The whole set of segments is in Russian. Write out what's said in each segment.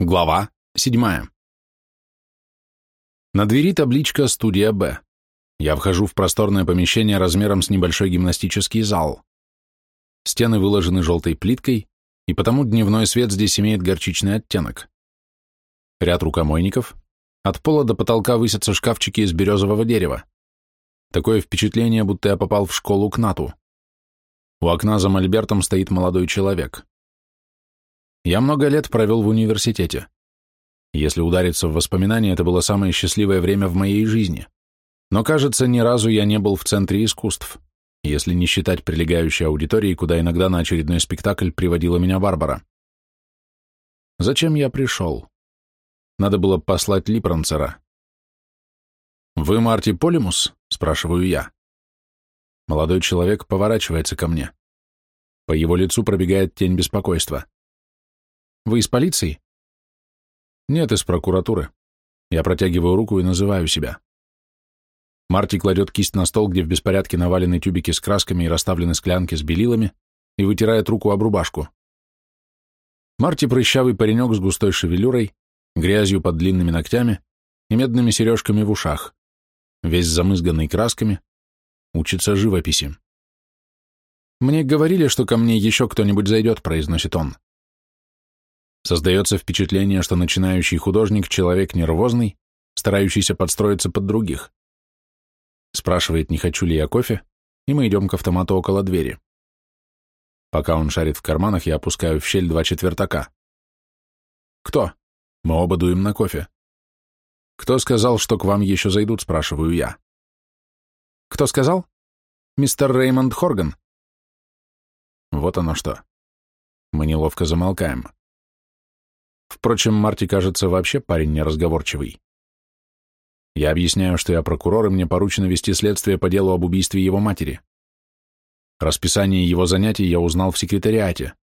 Глава 7. На двери табличка «Студия Б». Я вхожу в просторное помещение размером с небольшой гимнастический зал. Стены выложены желтой плиткой, и потому дневной свет здесь имеет горчичный оттенок. Ряд рукомойников. От пола до потолка высятся шкафчики из березового дерева. Такое впечатление, будто я попал в школу к НАТУ. У окна за мольбертом стоит молодой человек. Я много лет провел в университете. Если удариться в воспоминания, это было самое счастливое время в моей жизни. Но, кажется, ни разу я не был в центре искусств, если не считать прилегающей аудитории, куда иногда на очередной спектакль приводила меня Барбара. Зачем я пришел? Надо было послать Липранцера. «Вы Марти Полимус?» — спрашиваю я. Молодой человек поворачивается ко мне. По его лицу пробегает тень беспокойства. Вы из полиции? Нет, из прокуратуры. Я протягиваю руку и называю себя. Марти кладет кисть на стол, где в беспорядке навалены тюбики с красками и расставлены склянки с белилами, и вытирает руку об рубашку. Марти прыщавый паренек с густой шевелюрой, грязью под длинными ногтями и медными сережками в ушах, весь замызганный красками, учится живописи. «Мне говорили, что ко мне еще кто-нибудь зайдет», — произносит он. Создается впечатление, что начинающий художник – человек нервозный, старающийся подстроиться под других. Спрашивает, не хочу ли я кофе, и мы идем к автомату около двери. Пока он шарит в карманах, я опускаю в щель два четвертака. «Кто?» Мы оба дуем на кофе. «Кто сказал, что к вам еще зайдут?» – спрашиваю я. «Кто сказал?» «Мистер Реймонд Хорган». Вот оно что. Мы неловко замолкаем. Впрочем, Марти, кажется, вообще парень неразговорчивый. Я объясняю, что я прокурор, и мне поручено вести следствие по делу об убийстве его матери. Расписание его занятий я узнал в секретариате.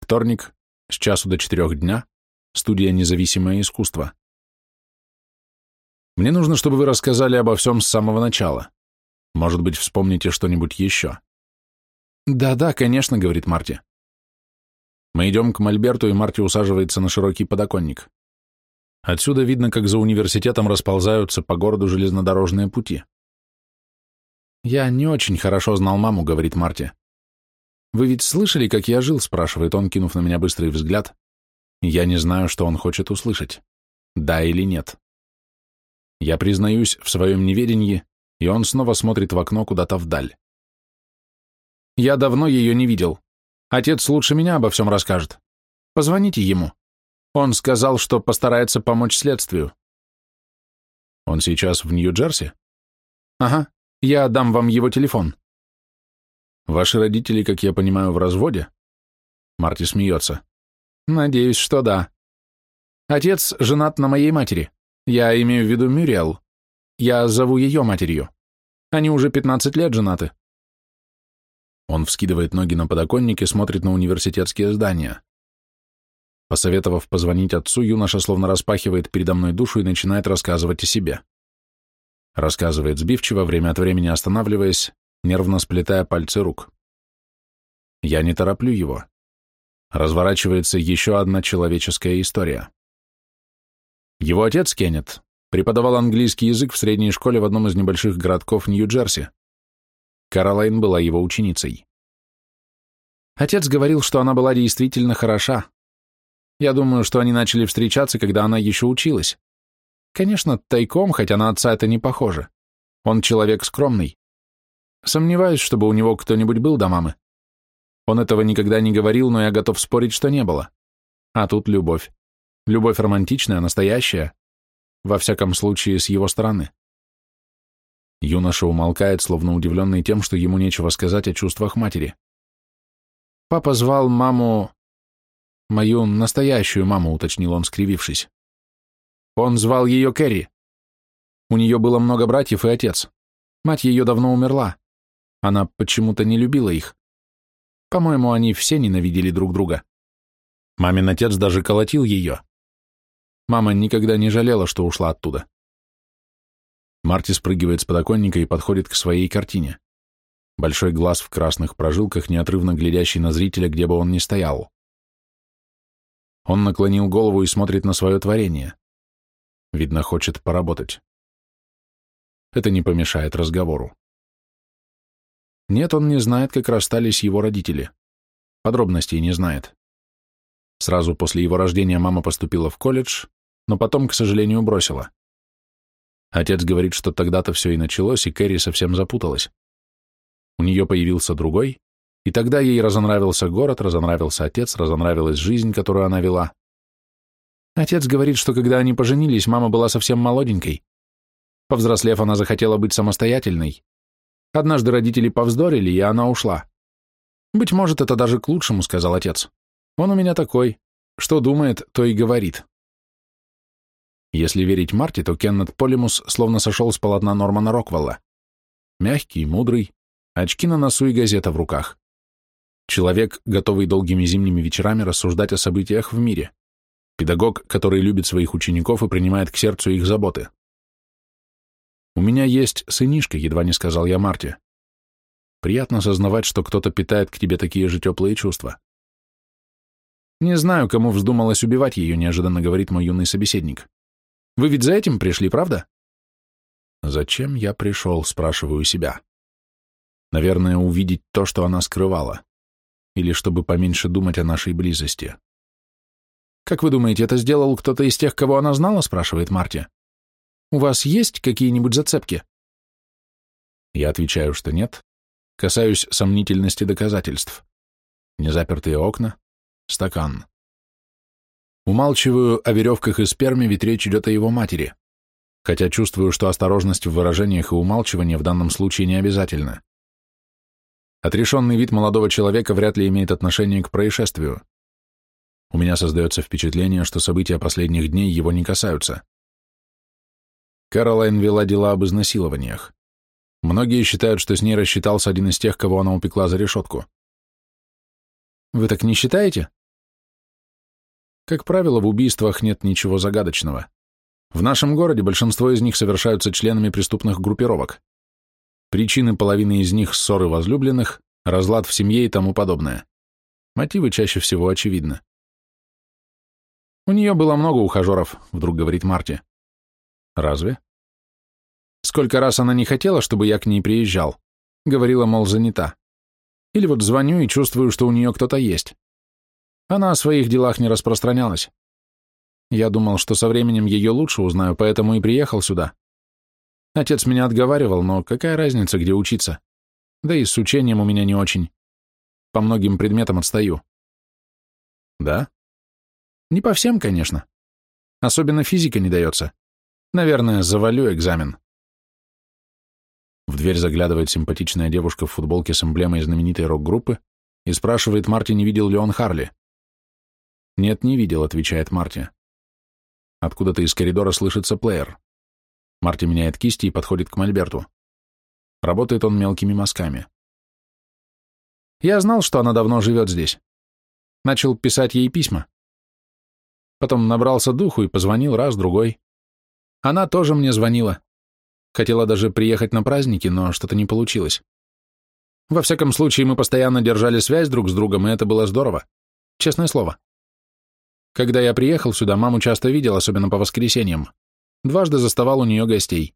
Вторник, с часу до четырех дня, студия «Независимое искусство». Мне нужно, чтобы вы рассказали обо всем с самого начала. Может быть, вспомните что-нибудь еще. «Да-да, конечно», — говорит Марти. Мы идем к Мольберту, и Марти усаживается на широкий подоконник. Отсюда видно, как за университетом расползаются по городу железнодорожные пути. «Я не очень хорошо знал маму», — говорит Марти. «Вы ведь слышали, как я жил?» — спрашивает он, кинув на меня быстрый взгляд. Я не знаю, что он хочет услышать. Да или нет. Я признаюсь в своем неведении, и он снова смотрит в окно куда-то вдаль. «Я давно ее не видел. Отец лучше меня обо всем расскажет. Позвоните ему. Он сказал, что постарается помочь следствию. Он сейчас в Нью-Джерси? Ага, я дам вам его телефон. Ваши родители, как я понимаю, в разводе? Марти смеется. Надеюсь, что да. Отец женат на моей матери. Я имею в виду Мюриэл. Я зову ее матерью. Они уже 15 лет женаты. Он вскидывает ноги на подоконник и смотрит на университетские здания. Посоветовав позвонить отцу, юноша словно распахивает передо мной душу и начинает рассказывать о себе. Рассказывает сбивчиво, время от времени останавливаясь, нервно сплетая пальцы рук. Я не тороплю его. Разворачивается еще одна человеческая история. Его отец, Кеннет, преподавал английский язык в средней школе в одном из небольших городков Нью-Джерси. Каролайн была его ученицей. Отец говорил, что она была действительно хороша. Я думаю, что они начали встречаться, когда она еще училась. Конечно, тайком, хотя на отца это не похоже. Он человек скромный. Сомневаюсь, чтобы у него кто-нибудь был до мамы. Он этого никогда не говорил, но я готов спорить, что не было. А тут любовь. Любовь романтичная, настоящая. Во всяком случае, с его стороны. Юноша умолкает, словно удивленный тем, что ему нечего сказать о чувствах матери. «Папа звал маму...» «Мою настоящую маму», — уточнил он, скривившись. «Он звал ее Кэрри. У нее было много братьев и отец. Мать ее давно умерла. Она почему-то не любила их. По-моему, они все ненавидели друг друга. Мамин отец даже колотил ее. Мама никогда не жалела, что ушла оттуда. Марти спрыгивает с подоконника и подходит к своей картине. Большой глаз в красных прожилках, неотрывно глядящий на зрителя, где бы он ни стоял. Он наклонил голову и смотрит на свое творение. Видно, хочет поработать. Это не помешает разговору. Нет, он не знает, как расстались его родители. Подробностей не знает. Сразу после его рождения мама поступила в колледж, но потом, к сожалению, бросила. Отец говорит, что тогда-то все и началось, и Кэрри совсем запуталась. У нее появился другой, и тогда ей разонравился город, разонравился отец, разонравилась жизнь, которую она вела. Отец говорит, что когда они поженились, мама была совсем молоденькой. Повзрослев, она захотела быть самостоятельной. Однажды родители повздорили, и она ушла. «Быть может, это даже к лучшему», — сказал отец. «Он у меня такой. Что думает, то и говорит». Если верить Марти, то Кеннет Полимус словно сошел с полотна Нормана Роквелла. Мягкий, мудрый, очки на носу и газета в руках. Человек, готовый долгими зимними вечерами рассуждать о событиях в мире. Педагог, который любит своих учеников и принимает к сердцу их заботы. «У меня есть сынишка», — едва не сказал я Марте. Приятно осознавать, что кто-то питает к тебе такие же теплые чувства. «Не знаю, кому вздумалось убивать ее», — неожиданно говорит мой юный собеседник. «Вы ведь за этим пришли, правда?» «Зачем я пришел?» — спрашиваю себя. Наверное, увидеть то, что она скрывала. Или чтобы поменьше думать о нашей близости. «Как вы думаете, это сделал кто-то из тех, кого она знала?» — спрашивает Марти. «У вас есть какие-нибудь зацепки?» Я отвечаю, что нет, Касаюсь сомнительности доказательств. Незапертые окна, стакан. Умалчиваю о веревках и сперме, ведь речь идет о его матери, хотя чувствую, что осторожность в выражениях и умалчивание в данном случае не обязательна. Отрешенный вид молодого человека вряд ли имеет отношение к происшествию. У меня создается впечатление, что события последних дней его не касаются. Кэролайн вела дела об изнасилованиях. Многие считают, что с ней рассчитался один из тех, кого она упекла за решетку. Вы так не считаете? Как правило, в убийствах нет ничего загадочного. В нашем городе большинство из них совершаются членами преступных группировок. Причины половины из них – ссоры возлюбленных, разлад в семье и тому подобное. Мотивы чаще всего очевидны. «У нее было много ухажеров», — вдруг говорит Марти. «Разве?» Сколько раз она не хотела, чтобы я к ней приезжал. Говорила, мол, занята. Или вот звоню и чувствую, что у нее кто-то есть. Она о своих делах не распространялась. Я думал, что со временем ее лучше узнаю, поэтому и приехал сюда. Отец меня отговаривал, но какая разница, где учиться? Да и с учением у меня не очень. По многим предметам отстаю. Да? Не по всем, конечно. Особенно физика не дается. Наверное, завалю экзамен. В дверь заглядывает симпатичная девушка в футболке с эмблемой знаменитой рок-группы и спрашивает Марти, не видел ли он Харли. «Нет, не видел», — отвечает Марти. Откуда-то из коридора слышится плеер. Марти меняет кисти и подходит к Мольберту. Работает он мелкими мазками. Я знал, что она давно живет здесь. Начал писать ей письма. Потом набрался духу и позвонил раз, другой. Она тоже мне звонила. Хотела даже приехать на праздники, но что-то не получилось. Во всяком случае, мы постоянно держали связь друг с другом, и это было здорово. Честное слово. Когда я приехал сюда, маму часто видел, особенно по воскресеньям. Дважды заставал у нее гостей.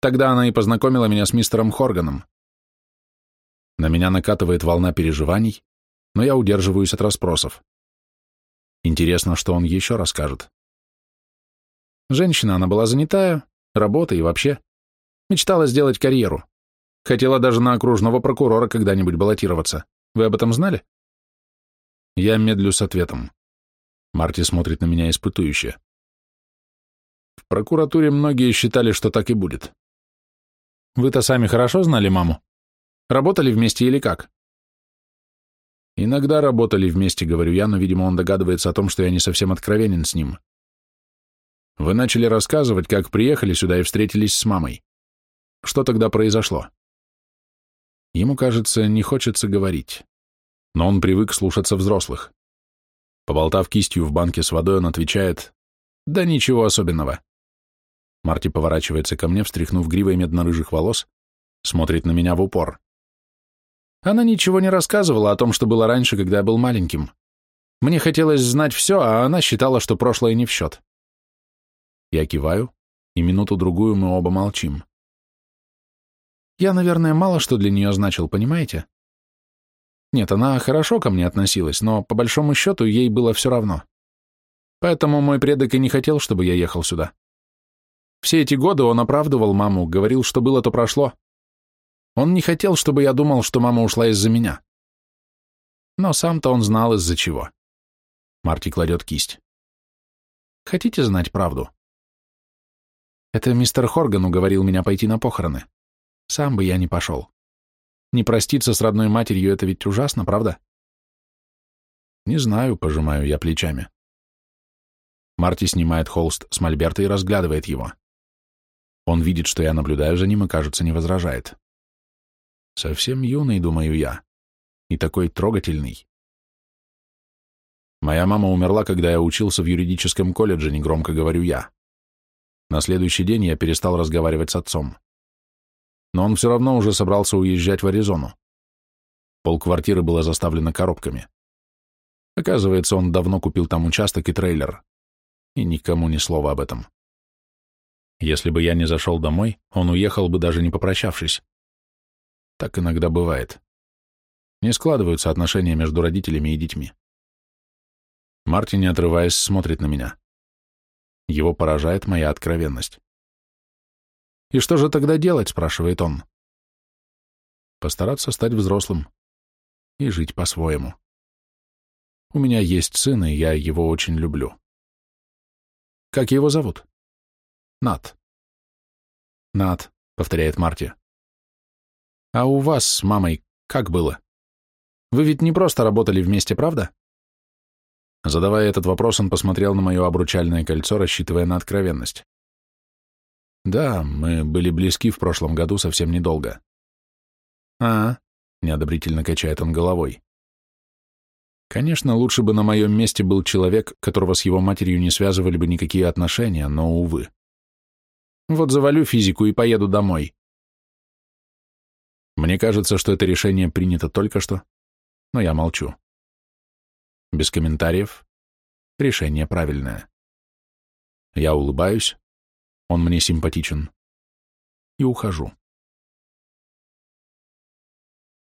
Тогда она и познакомила меня с мистером Хорганом. На меня накатывает волна переживаний, но я удерживаюсь от расспросов. Интересно, что он еще расскажет. Женщина, она была занятая, работа и вообще. Мечтала сделать карьеру. Хотела даже на окружного прокурора когда-нибудь баллотироваться. Вы об этом знали? Я медлю с ответом. Марти смотрит на меня испытующе. В прокуратуре многие считали, что так и будет. Вы-то сами хорошо знали маму? Работали вместе или как? Иногда работали вместе, говорю я, но, видимо, он догадывается о том, что я не совсем откровенен с ним. Вы начали рассказывать, как приехали сюда и встретились с мамой. Что тогда произошло? Ему, кажется, не хочется говорить, но он привык слушаться взрослых. Поболтав кистью в банке с водой, он отвечает, «Да ничего особенного». Марти поворачивается ко мне, встряхнув гривой медно-рыжих волос, смотрит на меня в упор. Она ничего не рассказывала о том, что было раньше, когда я был маленьким. Мне хотелось знать все, а она считала, что прошлое не в счет. Я киваю, и минуту-другую мы оба молчим. Я, наверное, мало что для нее значил, понимаете? Нет, она хорошо ко мне относилась, но по большому счету ей было все равно. Поэтому мой предок и не хотел, чтобы я ехал сюда. Все эти годы он оправдывал маму, говорил, что было, то прошло. Он не хотел, чтобы я думал, что мама ушла из-за меня. Но сам-то он знал, из-за чего. Марти кладет кисть. Хотите знать правду? Это мистер Хорган уговорил меня пойти на похороны. Сам бы я не пошел. Не проститься с родной матерью — это ведь ужасно, правда? Не знаю, пожимаю я плечами. Марти снимает холст с мольберта и разглядывает его. Он видит, что я наблюдаю за ним и, кажется, не возражает. Совсем юный, думаю я, и такой трогательный. Моя мама умерла, когда я учился в юридическом колледже, негромко говорю я. На следующий день я перестал разговаривать с отцом. Но он все равно уже собрался уезжать в Аризону. Полквартиры было заставлено коробками. Оказывается, он давно купил там участок и трейлер. И никому ни слова об этом. Если бы я не зашел домой, он уехал бы даже не попрощавшись. Так иногда бывает. Не складываются отношения между родителями и детьми. Марти, не отрываясь, смотрит на меня. Его поражает моя откровенность. «И что же тогда делать?» — спрашивает он. «Постараться стать взрослым и жить по-своему. У меня есть сын, и я его очень люблю». «Как его зовут?» «Нат». «Нат», — повторяет Марти. «А у вас с мамой как было? Вы ведь не просто работали вместе, правда?» Задавая этот вопрос, он посмотрел на мое обручальное кольцо, рассчитывая на откровенность. «Да, мы были близки в прошлом году совсем недолго». «А?» — неодобрительно качает он головой. Конечно, лучше бы на моем месте был человек, которого с его матерью не связывали бы никакие отношения, но, увы. Вот завалю физику и поеду домой. Мне кажется, что это решение принято только что, но я молчу. Без комментариев. Решение правильное. Я улыбаюсь, он мне симпатичен, и ухожу.